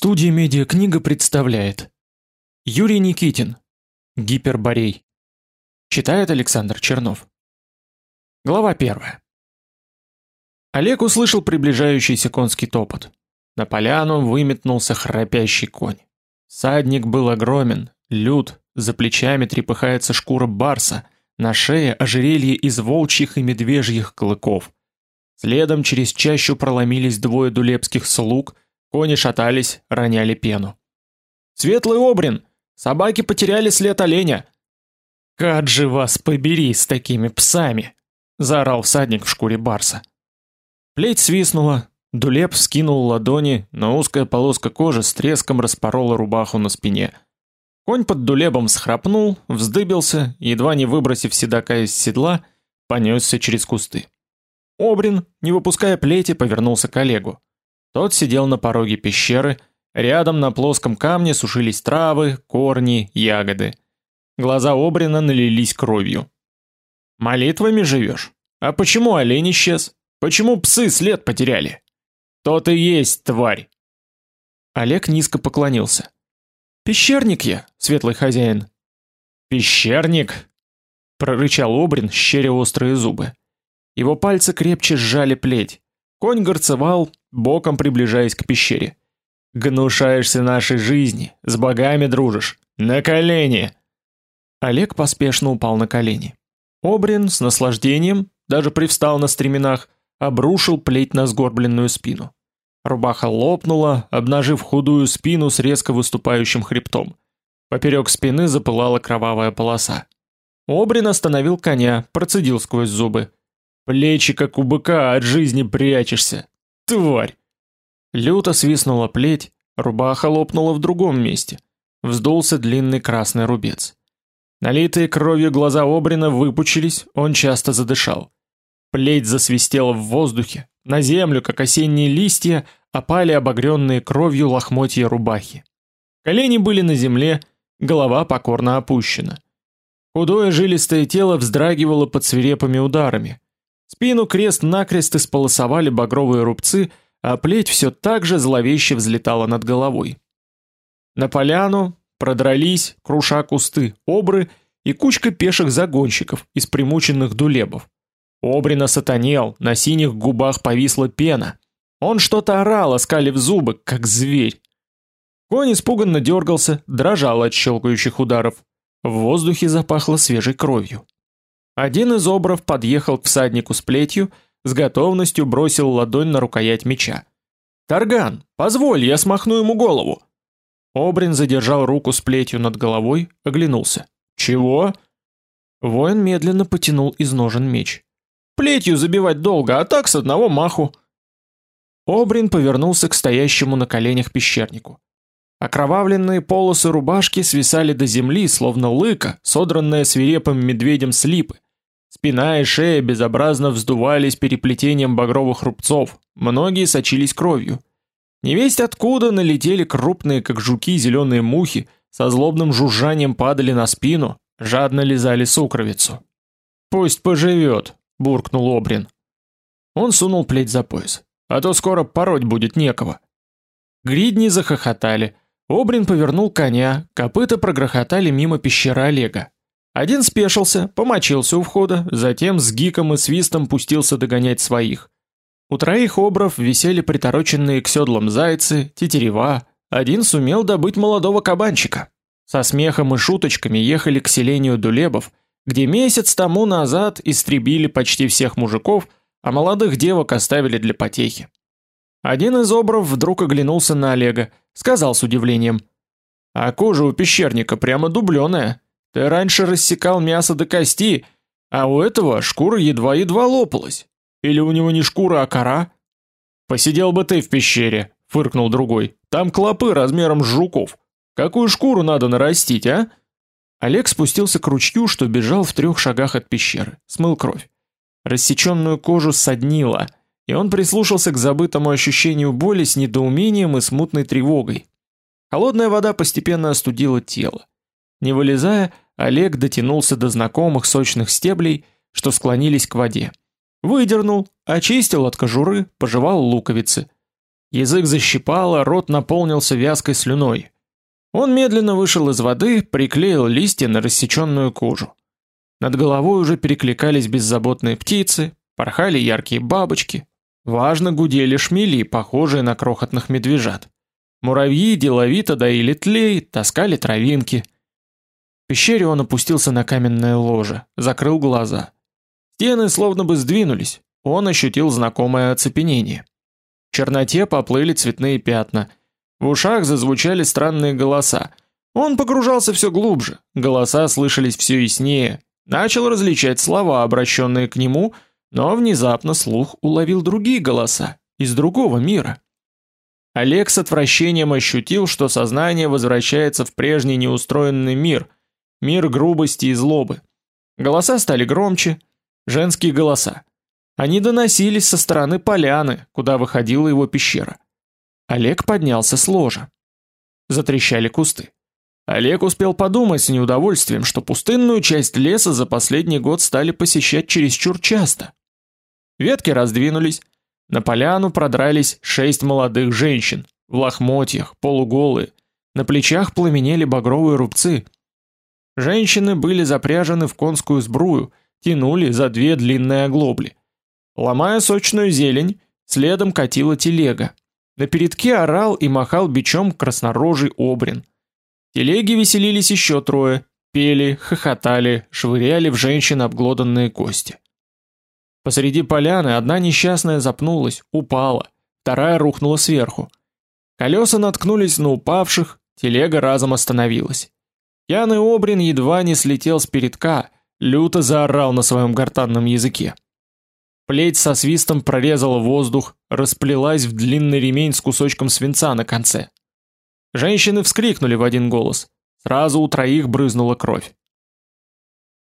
Студия «Медиакнига» представляет Юрий Никитин Гиперборей Читает Александр Чернов Глава первая Олег услышал приближающийся конский топот. На поляну выметнулся храпящий конь. Садник был огромен, лют, за плечами трепыхается шкура барса, на шее ожерелье из волчьих и медвежьих клыков. Следом через чащу проломились двое дулепских слуг – Кони шатались, роняли пену. Светлый обрин, собаки потеряли след оленя. Как же вас побери с такими псами, заорал всадник в шкуре барса. Плеть свистнула, Дулеп скинул ладони, но узкая полоска кожи с треском распорола рубаху на спине. Конь под дулебом схрапнул, вздыбился, едва не выбросив седока из седла, понесся через кусты. Обрин, не выпуская плети, повернулся к Олегу. Тот сидел на пороге пещеры, рядом на плоском камне сушились травы, корни, ягоды. Глаза Обрина налились кровью. Молитвами живешь? А почему олень исчез? Почему псы след потеряли? То-то есть, тварь. Олег низко поклонился. Пещерник я, светлый хозяин. Пещерник, прорычал Обрин, щеря острые зубы. Его пальцы крепче сжали плеть. Конь горцевал, боком приближаясь к пещере. Гнушаешься нашей жизни, с богами дружишь. На колени. Олег поспешно упал на колени. Обрин с наслаждением, даже привстал на стременах, обрушил плеть на сгорбленную спину. Рубаха лопнула, обнажив худую спину с резко выступающим хребтом. Поперек спины запылала кровавая полоса. Обрин остановил коня, процедил сквозь зубы: "Плечи как у быка от жизни прячешься. Тварь. Люто свистнула плеть, рубаха лопнула в другом месте. Вздулся длинный красный рубец. Налитые кровью глаза Обрина выпучились, он часто задышал. Плеть засвистела в воздухе, на землю, как осенние листья, опали обогренные кровью лохмотья рубахи. Колени были на земле, голова покорно опущена. Худое жилистое тело вздрагивало под свирепыми ударами. Спину крест-накрест исполосовали багровые рубцы, а плеть все так же зловеще взлетала над головой. На поляну продрались, круша кусты, обры и кучка пеших загонщиков из примученных дулебов. Обрина сатанел, на синих губах повисла пена. Он что-то орал, оскалив зубы, как зверь. Конь испуганно дергался, дрожал от щелкающих ударов. В воздухе запахло свежей кровью. Один из обров подъехал к всаднику с плетью, с готовностью бросил ладонь на рукоять меча. Тарган, позволь, я смахну ему голову. Обрин задержал руку с плетью над головой, оглянулся. Чего? Воин медленно потянул из ножен меч. Плетью забивать долго, а так с одного маху. Обрин повернулся к стоящему на коленях пещернику. Окровавленные полосы рубашки свисали до земли, словно лыка, содранная свирепым медведем с липы. Спина и шея безобразно вздувались переплетением багровых рубцов, многие сочились кровью. Невесть откуда налетели крупные, как жуки, зеленые мухи, со злобным жужжанием падали на спину, жадно лизали сукровицу. «Пусть поживет», — буркнул Обрин. Он сунул плеть за пояс. «А то скоро пороть будет некого». Гридни захохотали. Обрин повернул коня, копыта прогрохотали мимо пещеры Олега. Один спешился, помочился у входа, затем с гиком и свистом пустился догонять своих. У троих обров висели притороченные к седлам зайцы, тетерева, один сумел добыть молодого кабанчика. Со смехом и шуточками ехали к селению Дулебов, где месяц тому назад истребили почти всех мужиков, а молодых девок оставили для потехи. Один из обров вдруг оглянулся на Олега, сказал с удивлением: "А кожа у пещерника прямо дубленая". Ты раньше рассекал мясо до кости, а у этого шкура едва-едва лопалась. Или у него не шкура, а кора? Посидел бы ты в пещере, фыркнул другой. Там клопы размером с жуков. Какую шкуру надо нарастить, а? Олег спустился к ручью, что бежал в трех шагах от пещеры, смыл кровь. Рассеченную кожу соднило, и он прислушался к забытому ощущению боли с недоумением и смутной тревогой. Холодная вода постепенно остудила тело. Не вылезая, Олег дотянулся до знакомых сочных стеблей, что склонились к воде. Выдернул, очистил от кожуры, пожевал луковицы. Язык защипало, рот наполнился вязкой слюной. Он медленно вышел из воды, приклеил листья на рассеченную кожу. Над головой уже перекликались беззаботные птицы, порхали яркие бабочки, важно гудели шмели, похожие на крохотных медвежат. Муравьи деловито доили тлей, таскали травинки. Пещере он опустился на каменное ложе, закрыл глаза. Стены словно бы сдвинулись. Он ощутил знакомое оцепенение. В черноте поплыли цветные пятна. В ушах зазвучали странные голоса. Он погружался все глубже. Голоса слышались все яснее. Начал различать слова, обращенные к нему, но внезапно слух уловил другие голоса из другого мира. Олег с отвращением ощутил, что сознание возвращается в прежний неустроенный мир, мир грубости и злобы. Голоса стали громче, женские голоса. Они доносились со стороны поляны, куда выходила его пещера. Олег поднялся с ложа. Затрещали кусты. Олег успел подумать с неудовольствием, что пустынную часть леса за последний год стали посещать чересчур часто. Ветки раздвинулись, на поляну продрались шесть молодых женщин, в лохмотьях, полуголые, на плечах пламенели багровые рубцы. Женщины были запряжены в конскую сбрую, тянули за две длинные оглобли. Ломая сочную зелень, следом катила телега. На передке орал и махал бичом краснорожий обрин. Телеги веселились еще трое, пели, хохотали, швыряли в женщин обглоданные кости. Посреди поляны одна несчастная запнулась, упала, вторая рухнула сверху. Колеса наткнулись на упавших, телега разом остановилась. Пьяный обрин едва не слетел с передка, люто заорал на своем гортанном языке. Плеть со свистом прорезала воздух, расплелась в длинный ремень с кусочком свинца на конце. Женщины вскрикнули в один голос. Сразу у троих брызнула кровь.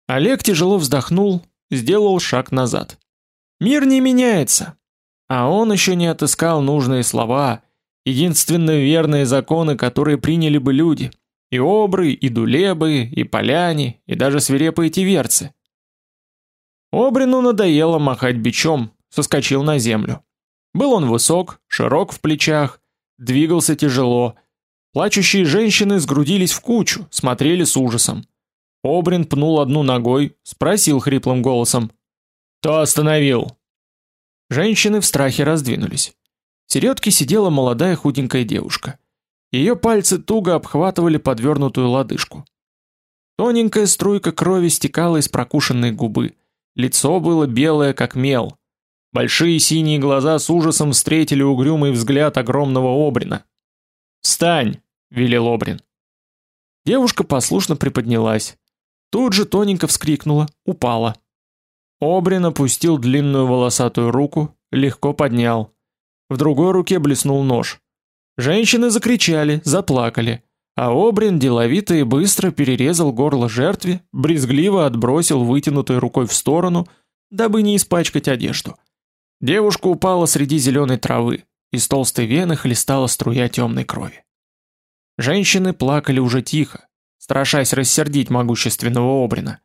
Олег тяжело вздохнул, сделал шаг назад. Мир не меняется, а он еще не отыскал нужные слова, единственно верные законы, которые приняли бы люди, и обры, и дулебы, и поляне, и даже свирепые тиверцы. Обрину надоело махать бичом, соскочил на землю. Был он высок, широк в плечах, двигался тяжело. Плачущие женщины сгрудились в кучу, смотрели с ужасом. Обрин пнул одну ногой, спросил хриплым голосом: "Кто остановил?" Женщины в страхе раздвинулись. В середке сидела молодая худенькая девушка. Ее пальцы туго обхватывали подвернутую лодыжку. Тоненькая струйка крови стекала из прокушенной губы. Лицо было белое, как мел. Большие синие глаза с ужасом встретили угрюмый взгляд огромного Обрина. "Встань", велел Обрин. Девушка послушно приподнялась. Тут же тоненько вскрикнула, упала. Обрин опустил длинную волосатую руку, легко поднял. В другой руке блеснул нож. Женщины закричали, заплакали. А Обрин деловито и быстро перерезал горло жертве, брезгливо отбросил вытянутой рукой в сторону, дабы не испачкать одежду. Девушка упала среди зеленой травы, из толстой вены хлестала струя темной крови. Женщины плакали уже тихо, страшась рассердить могущественного Обрина.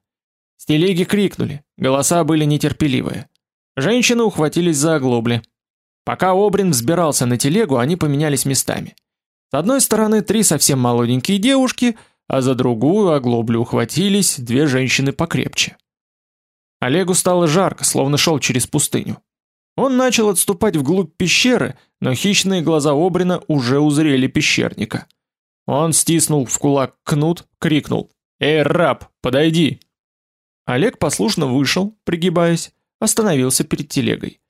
С телеги крикнули, голоса были нетерпеливые. Женщины ухватились за оглобли. Пока Обрин взбирался на телегу, они поменялись местами. С одной стороны три совсем молоденькие девушки, а за другую оглоблю ухватились две женщины покрепче. Олегу стало жарко, словно шел через пустыню. Он начал отступать вглубь пещеры, но хищные глаза Обрина уже узрели пещерника. Он стиснул в кулак кнут, крикнул: "Эй, раб, подойди!" Олег послушно вышел, пригибаясь, остановился перед телегой.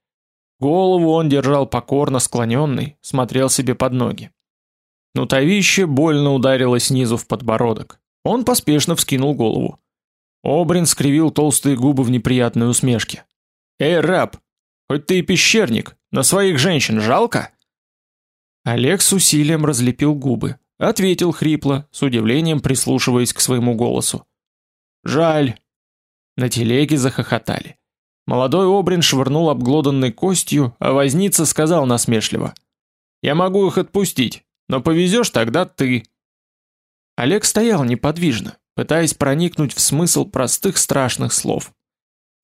Голову он держал покорно склоненный, смотрел себе под ноги. Нутовище больно ударило снизу в подбородок. Он поспешно вскинул голову. Обрин скривил толстые губы в неприятной усмешке. «Эй, раб, хоть ты и пещерник, но своих женщин жалко?» Олег с усилием разлепил губы, ответил хрипло, с удивлением прислушиваясь к своему голосу. «Жаль». На телеге захохотали. Молодой Обрин швырнул обглоданной костью, а возница сказал насмешливо. «Я могу их отпустить, но повезешь тогда ты. Олег стоял неподвижно, пытаясь проникнуть в смысл простых страшных слов.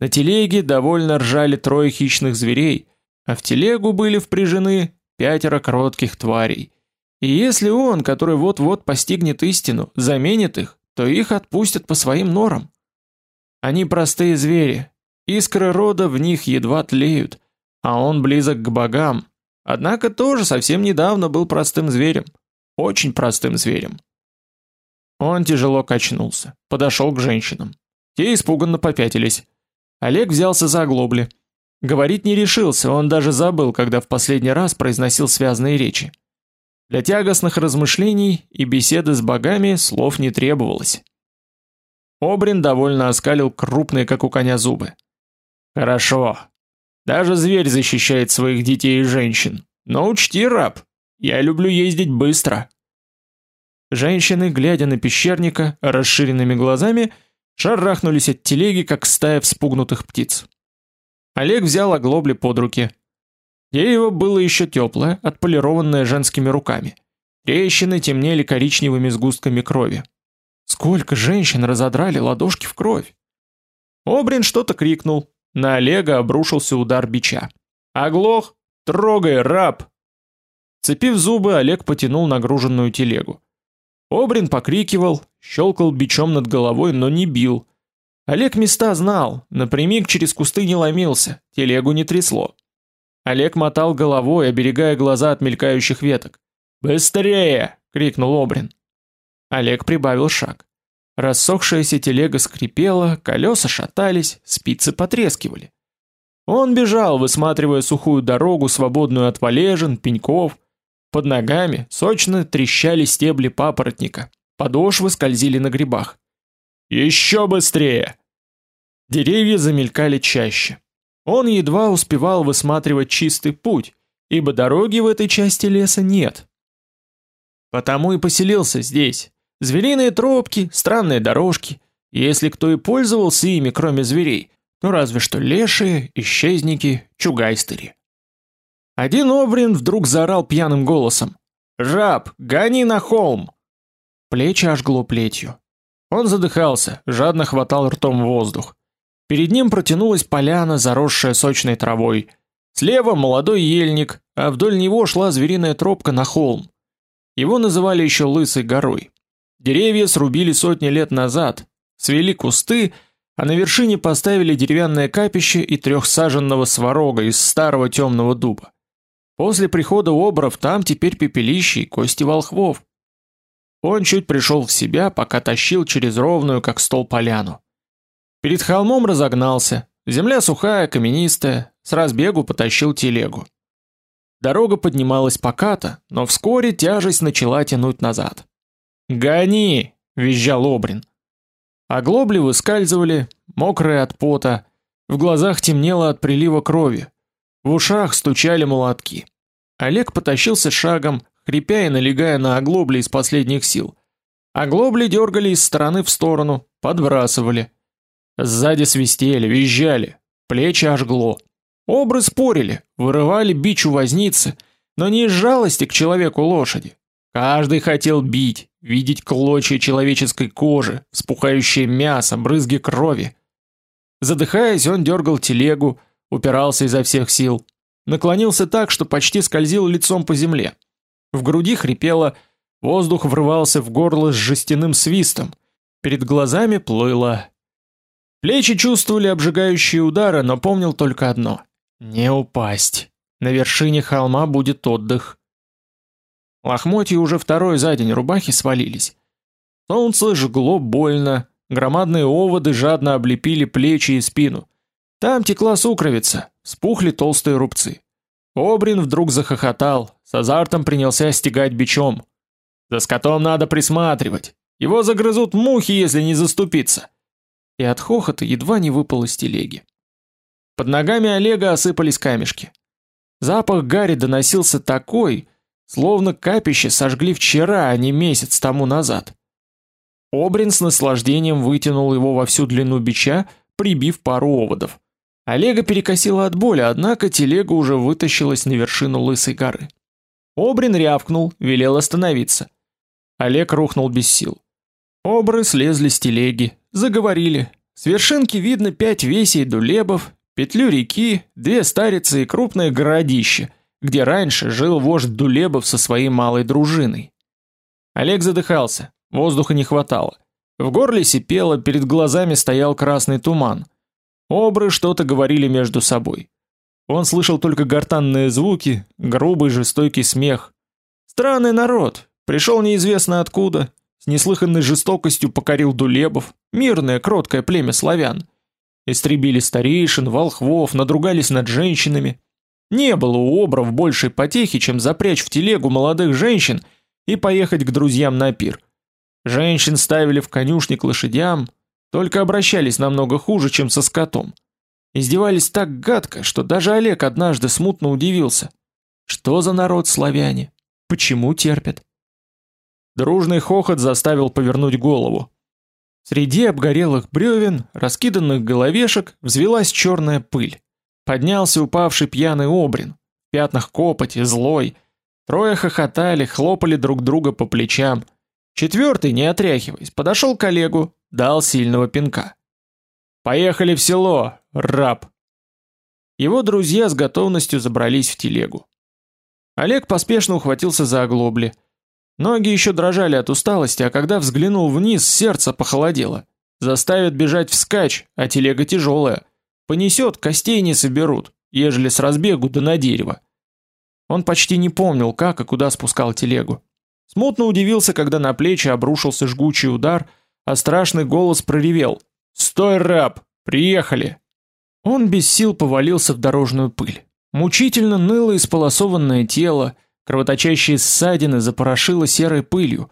На телеге довольно ржали трое хищных зверей, а в телегу были впряжены пятеро кротких тварей. И если он, который вот-вот постигнет истину, заменит их, то их отпустят по своим норам. Они простые звери, искры рода в них едва тлеют, а он близок к богам. Однако тоже совсем недавно был простым зверем, очень простым зверем. Он тяжело качнулся, подошел к женщинам. Те испуганно попятились. Олег взялся за оглобли. Говорить не решился, он даже забыл, когда в последний раз произносил связные речи. Для тягостных размышлений и беседы с богами слов не требовалось. Обрин довольно оскалил крупные, как у коня, зубы. Хорошо. Даже зверь защищает своих детей и женщин. Но учти, раб, я люблю ездить быстро. Женщины, глядя на пещерника расширенными глазами, шарахнулись от телеги, как стая вспугнутых птиц. Олег взял оглобли под руки. Дерево было еще теплое, отполированное женскими руками. Трещины темнели коричневыми сгустками крови. Сколько женщин разодрали ладошки в кровь. Обрин что-то крикнул. На Олега обрушился удар бича. Оглох, трогай, раб. Цепив зубы, Олег потянул нагруженную телегу. Обрин покрикивал, щелкал бичом над головой, но не бил. Олег места знал, напрямик через кусты не ломился, телегу не трясло. Олег мотал головой, оберегая глаза от мелькающих веток. «Быстрее!» — крикнул Обрин. Олег прибавил шаг. Рассохшаяся телега скрипела, колеса шатались, спицы потрескивали. Он бежал, высматривая сухую дорогу, свободную от валежин, пеньков. Под ногами сочно трещали стебли папоротника. Подошвы скользили на грибах. Еще быстрее! Деревья замелькали чаще. Он едва успевал высматривать чистый путь, ибо дороги в этой части леса нет. Потому и поселился здесь, Звериные тропки, странные дорожки. Если кто и пользовался ими, кроме зверей, то разве что лешие, исчезники, чугайстери. Один обрин вдруг заорал пьяным голосом: "Жаб, гони на холм!" Плечи ожгло плетью. Он задыхался, жадно хватал ртом воздух. Перед ним протянулась поляна, заросшая сочной травой. Слева молодой ельник, а вдоль него шла звериная тропка на холм. Его называли еще лысой горой. Деревья срубили сотни лет назад, свели кусты, а на вершине поставили деревянное капище и трехсаженного сварога из старого темного дуба. После прихода обров там теперь пепелище и кости волхвов. Он чуть пришел в себя, пока тащил через ровную, как стол, поляну. Перед холмом разогнался. Земля сухая, каменистая, с разбегу потащил телегу. Дорога поднималась покато, но вскоре тяжесть начала тянуть назад. «Гони!» — визжал Обрин. Оглобли выскальзывали, мокрые от пота, в глазах темнело от прилива крови, в ушах стучали молотки. Олег потащился шагом, хрипя и налегая на оглобли из последних сил. Оглобли дергали из стороны в сторону, подбрасывали. Сзади свистели, визжали, плечи ожгло. Обры спорили, вырывали бич у возницы, но не из жалости к человеку лошади. Каждый хотел бить, видеть клочья человеческой кожи, вспухающее мясо, брызги крови. Задыхаясь, он дергал телегу, упирался изо всех сил, наклонился так, что почти скользил лицом по земле. В груди хрипело, воздух врывался в горло с жестяным свистом. Перед глазами плыло. Плечи чувствовали обжигающие удары, но помнил только одно: не упасть. На вершине холма будет отдых. Лохмотья уже второй за день рубахи свалились. Солнце жгло больно, громадные оводы жадно облепили плечи и спину. Там текла сукровица, спухли толстые рубцы. Обрин вдруг захохотал, с азартом принялся стегать бичом. За скотом надо присматривать. Его загрызут мухи, если не заступиться. И от хохота едва не выпал из телеги. Под ногами Олега осыпались камешки. Запах гари доносился такой, Словно капище сожгли вчера, а не месяц тому назад. Обрин с наслаждением вытянул его во всю длину бича, прибив пару оводов. Олега перекосило от боли, однако телега уже вытащилась на вершину лысой горы. Обрин рявкнул, велел остановиться. Олег рухнул без сил. Обры слезли с телеги, заговорили. С вершинки видно пять весей дулебов, петлю реки, две старицы и крупное городище — где раньше жил вождь Дулебов со своей малой дружиной. Олег задыхался, воздуха не хватало. В горле сипело, перед глазами стоял красный туман. Обры что-то говорили между собой. Он слышал только гортанные звуки, грубый жестокий смех. Странный народ, пришел неизвестно откуда, с неслыханной жестокостью покорил Дулебов, мирное, кроткое племя славян. Истребили старейшин, волхвов, надругались над женщинами. Не было у обров большей потехи, чем запрячь в телегу молодых женщин и поехать к друзьям на пир. Женщин ставили в конюшни к лошадям, только обращались намного хуже, чем со скотом. Издевались так гадко, что даже Олег однажды смутно удивился. Что за народ славяне? Почему терпят? Дружный хохот заставил повернуть голову. Среди обгорелых бревен, раскиданных головешек, взвилась черная пыль. Поднялся упавший пьяный обрин, в пятнах копоти, злой. Трое хохотали, хлопали друг друга по плечам. Четвертый, не отряхиваясь, подошел к коллегу, дал сильного пинка. «Поехали в село, раб!» Его друзья с готовностью забрались в телегу. Олег поспешно ухватился за оглобли. Ноги еще дрожали от усталости, а когда взглянул вниз, сердце похолодело. Заставят бежать вскачь, а телега тяжелая. Понесет, костей не соберут, ежели с разбегу да на дерево. Он почти не помнил, как и куда спускал телегу. Смутно удивился, когда на плечи обрушился жгучий удар, а страшный голос проревел: "Стой, раб, приехали!" Он без сил повалился в дорожную пыль. Мучительно ныло исполосованное тело, Кровоточащие ссадины запорошило серой пылью.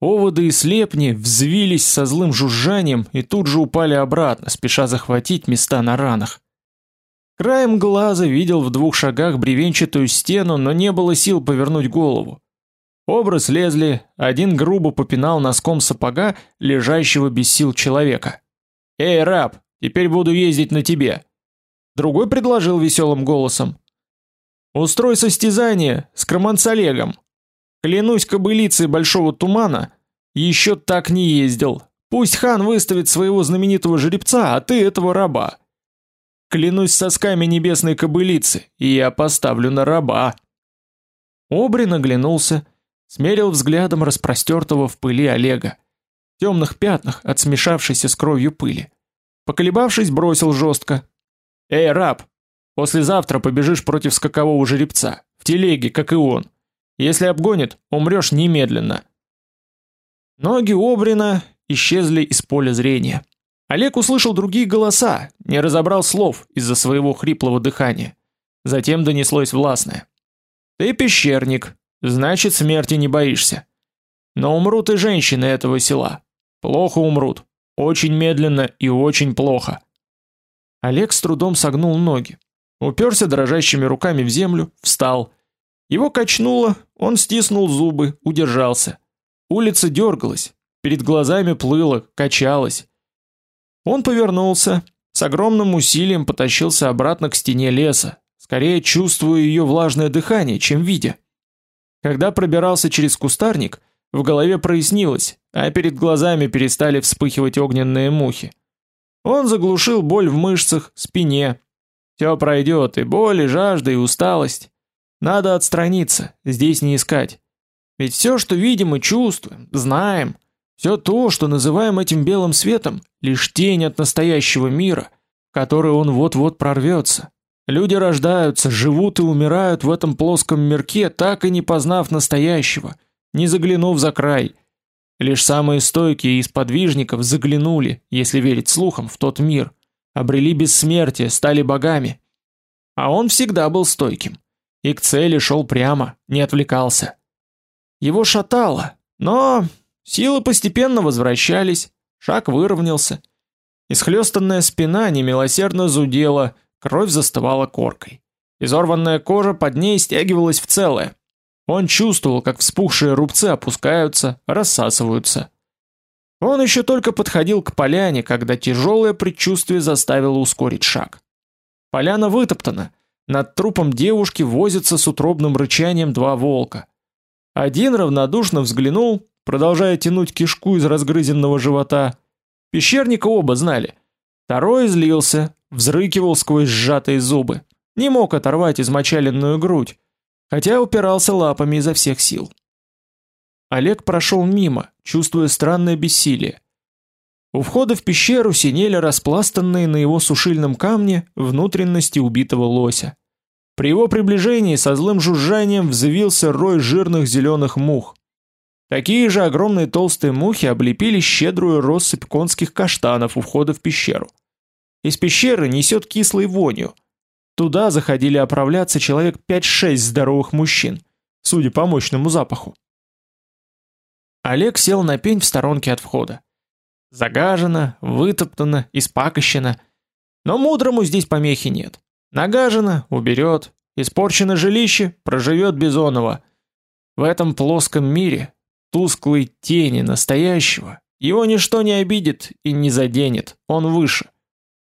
Оводы и слепни взвились со злым жужжанием и тут же упали обратно, спеша захватить места на ранах. Краем глаза видел в двух шагах бревенчатую стену, но не было сил повернуть голову. Образ лезли, один грубо попинал носком сапога лежащего без сил человека. «Эй, раб, теперь буду ездить на тебе!» Другой предложил веселым голосом. Устрой состязание с Кроманцалегом. Клянусь кобылицей большого тумана, еще так не ездил. Пусть хан выставит своего знаменитого жеребца, а ты этого раба. Клянусь сосками небесной кобылицы, и я поставлю на раба. Обрин оглянулся, смерил взглядом распростертого в пыли Олега, в темных пятнах от смешавшейся с кровью пыли. Поколебавшись, бросил жестко: "Эй, раб, Послезавтра побежишь против скакового жеребца, в телеге, как и он. Если обгонит, умрешь немедленно. Ноги Обрина исчезли из поля зрения. Олег услышал другие голоса, не разобрал слов из-за своего хриплого дыхания. Затем донеслось властное: "Ты пещерник, значит, смерти не боишься. Но умрут и женщины этого села. Плохо умрут, очень медленно и очень плохо". Олег с трудом согнул ноги. Уперся дрожащими руками в землю, встал. Его качнуло, он стиснул зубы, удержался. Улица дергалась, перед глазами плыла, качалась. Он повернулся, с огромным усилием потащился обратно к стене леса, скорее чувствуя ее влажное дыхание, чем видя. Когда пробирался через кустарник, в голове прояснилось, а перед глазами перестали вспыхивать огненные мухи. Он заглушил боль в мышцах, спине, все пройдет, и боль, и жажда, и усталость. Надо отстраниться, здесь не искать. Ведь все, что видим и чувствуем, знаем, все то, что называем этим белым светом, лишь тень от настоящего мира, который он вот-вот прорвется. Люди рождаются, живут и умирают в этом плоском мирке, так и не познав настоящего, не заглянув за край. Лишь самые стойкие из подвижников заглянули, если верить слухам, в тот мир – обрели бессмертие, стали богами. А он всегда был стойким и к цели шел прямо, не отвлекался. Его шатало, но силы постепенно возвращались, шаг выровнялся. Исхлёстанная спина немилосердно зудела, кровь застывала коркой. Изорванная кожа под ней стягивалась в целое. Он чувствовал, как вспухшие рубцы опускаются, рассасываются. Он еще только подходил к поляне, когда тяжелое предчувствие заставило ускорить шаг. Поляна вытоптана. Над трупом девушки возятся с утробным рычанием два волка. Один равнодушно взглянул, продолжая тянуть кишку из разгрызенного живота. Пещерника оба знали. Второй злился, взрыкивал сквозь сжатые зубы. Не мог оторвать измочаленную грудь. хотя упирался лапами изо всех сил. Олег прошел мимо, чувствуя странное бессилие. У входа в пещеру синели распластанные на его сушильном камне внутренности убитого лося. При его приближении со злым жужжанием взвился рой жирных зеленых мух. Такие же огромные толстые мухи облепили щедрую россыпь конских каштанов у входа в пещеру. Из пещеры несет кислой вонью. Туда заходили оправляться человек 5-6 здоровых мужчин, судя по мощному запаху. Олег сел на пень в сторонке от входа. Загажено, вытоптано, испакощено. Но мудрому здесь помехи нет. Нагажено — уберет. Испорчено жилище — проживет Бизонова. В этом плоском мире, тусклой тени настоящего, его ничто не обидит и не заденет, он выше.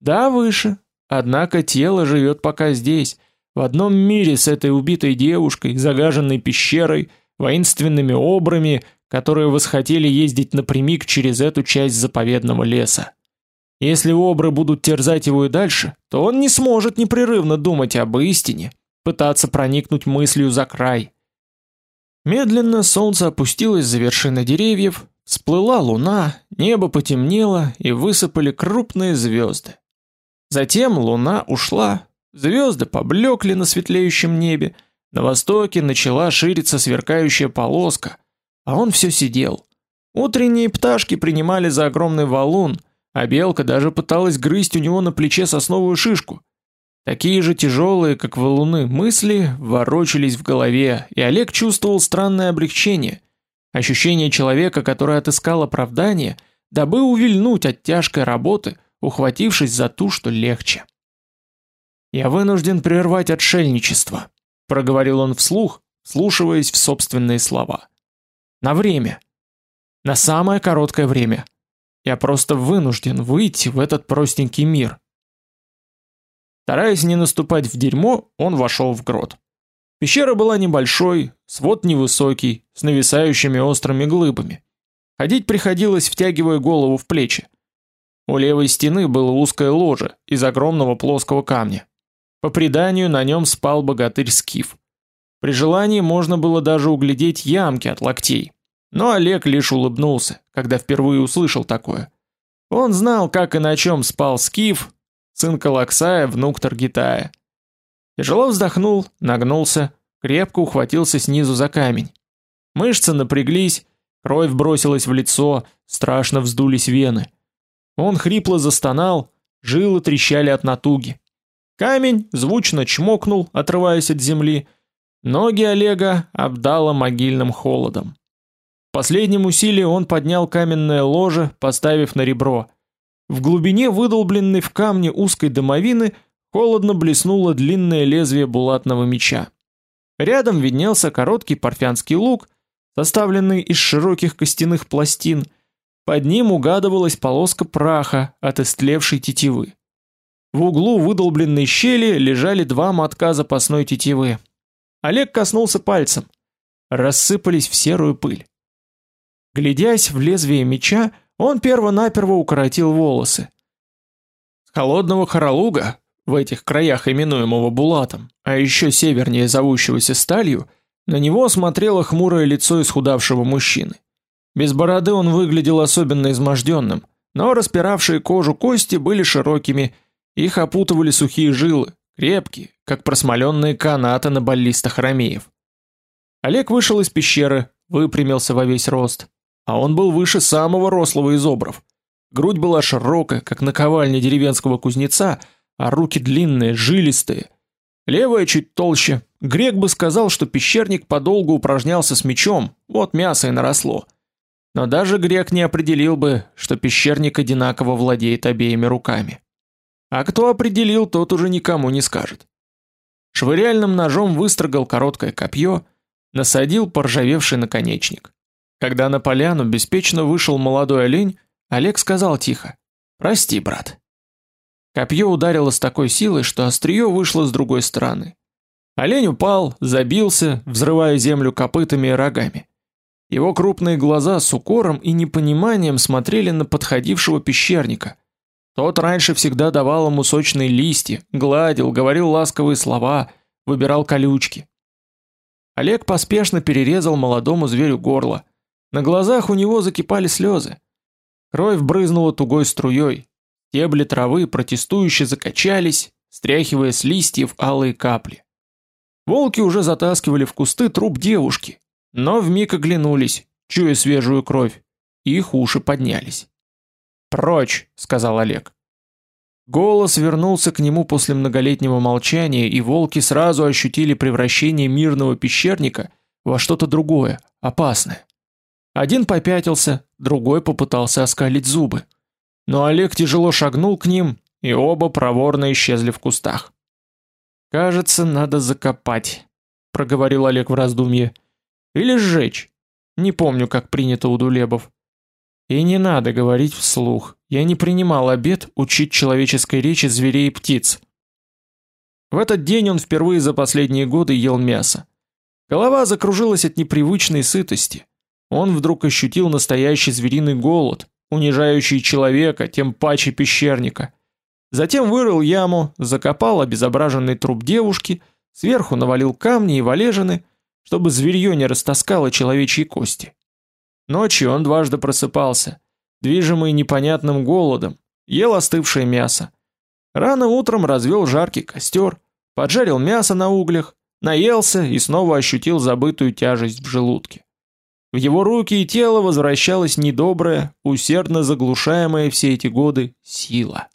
Да, выше. Однако тело живет пока здесь, в одном мире с этой убитой девушкой, загаженной пещерой, воинственными обрами, которые восхотели ездить напрямик через эту часть заповедного леса. Если обры будут терзать его и дальше, то он не сможет непрерывно думать об истине, пытаться проникнуть мыслью за край. Медленно солнце опустилось за вершины деревьев, всплыла луна, небо потемнело и высыпали крупные звезды. Затем луна ушла, звезды поблекли на светлеющем небе, на востоке начала шириться сверкающая полоска, а он все сидел. Утренние пташки принимали за огромный валун, а белка даже пыталась грызть у него на плече сосновую шишку. Такие же тяжелые, как валуны, мысли ворочались в голове, и Олег чувствовал странное облегчение, ощущение человека, который отыскал оправдание, дабы увильнуть от тяжкой работы – ухватившись за ту, что легче. «Я вынужден прервать отшельничество», — проговорил он вслух, слушаясь в собственные слова. «На время. На самое короткое время. Я просто вынужден выйти в этот простенький мир». Стараясь не наступать в дерьмо, он вошел в грот. Пещера была небольшой, свод невысокий, с нависающими острыми глыбами. Ходить приходилось, втягивая голову в плечи. У левой стены было узкое ложе из огромного плоского камня. По преданию, на нем спал богатырь Скиф. При желании можно было даже углядеть ямки от локтей. Но Олег лишь улыбнулся, когда впервые услышал такое. Он знал, как и на чем спал Скиф, сын Калаксая, внук Таргитая. Тяжело вздохнул, нагнулся, крепко ухватился снизу за камень. Мышцы напряглись, кровь бросилась в лицо, страшно вздулись вены. Он хрипло застонал, жилы трещали от натуги. Камень звучно чмокнул, отрываясь от земли. Ноги Олега обдало могильным холодом. В последнем усилии он поднял каменное ложе, поставив на ребро. В глубине выдолбленной в камне узкой домовины холодно блеснуло длинное лезвие булатного меча. Рядом виднелся короткий парфянский лук, составленный из широких костяных пластин – под ним угадывалась полоска праха от истлевшей тетивы. В углу выдолбленной щели лежали два мотка запасной тетивы. Олег коснулся пальцем. Рассыпались в серую пыль. Глядясь в лезвие меча, он перво-наперво укоротил волосы. С холодного Харалуга, в этих краях именуемого Булатом, а еще севернее зовущегося Сталью, на него смотрело хмурое лицо исхудавшего мужчины. Без бороды он выглядел особенно изможденным, но распиравшие кожу кости были широкими, их опутывали сухие жилы, крепкие, как просмоленные канаты на баллистах ромеев. Олег вышел из пещеры, выпрямился во весь рост, а он был выше самого рослого из обров. Грудь была широкая, как наковальня деревенского кузнеца, а руки длинные, жилистые. Левая чуть толще. Грек бы сказал, что пещерник подолгу упражнялся с мечом, вот мясо и наросло. Но даже грек не определил бы, что пещерник одинаково владеет обеими руками. А кто определил, тот уже никому не скажет. Швыряльным ножом выстрогал короткое копье, насадил поржавевший наконечник. Когда на поляну беспечно вышел молодой олень, Олег сказал тихо: "Прости, брат". Копье ударило с такой силой, что острие вышло с другой стороны. Олень упал, забился, взрывая землю копытами и рогами. Его крупные глаза с укором и непониманием смотрели на подходившего пещерника. Тот раньше всегда давал ему сочные листья, гладил, говорил ласковые слова, выбирал колючки. Олег поспешно перерезал молодому зверю горло. На глазах у него закипали слезы. Кровь брызнула тугой струей. Стебли травы протестующе закачались, стряхивая с листьев алые капли. Волки уже затаскивали в кусты труп девушки, но вмиг оглянулись, чуя свежую кровь. Их уши поднялись. "Прочь", сказал Олег. Голос вернулся к нему после многолетнего молчания, и волки сразу ощутили превращение мирного пещерника во что-то другое, опасное. Один попятился, другой попытался оскалить зубы. Но Олег тяжело шагнул к ним, и оба проворно исчезли в кустах. Кажется, надо закопать, проговорил Олег в раздумье. Или сжечь. Не помню, как принято у дулебов. И не надо говорить вслух. Я не принимал обет учить человеческой речи зверей и птиц. В этот день он впервые за последние годы ел мясо. Голова закружилась от непривычной сытости. Он вдруг ощутил настоящий звериный голод, унижающий человека, тем паче пещерника. Затем вырыл яму, закопал обезображенный труп девушки, сверху навалил камни и валежины, чтобы зверье не растаскало человечьи кости. Ночью он дважды просыпался, движимый непонятным голодом, ел остывшее мясо. Рано утром развел жаркий костер, поджарил мясо на углях, наелся и снова ощутил забытую тяжесть в желудке. В его руки и тело возвращалась недобрая, усердно заглушаемая все эти годы сила.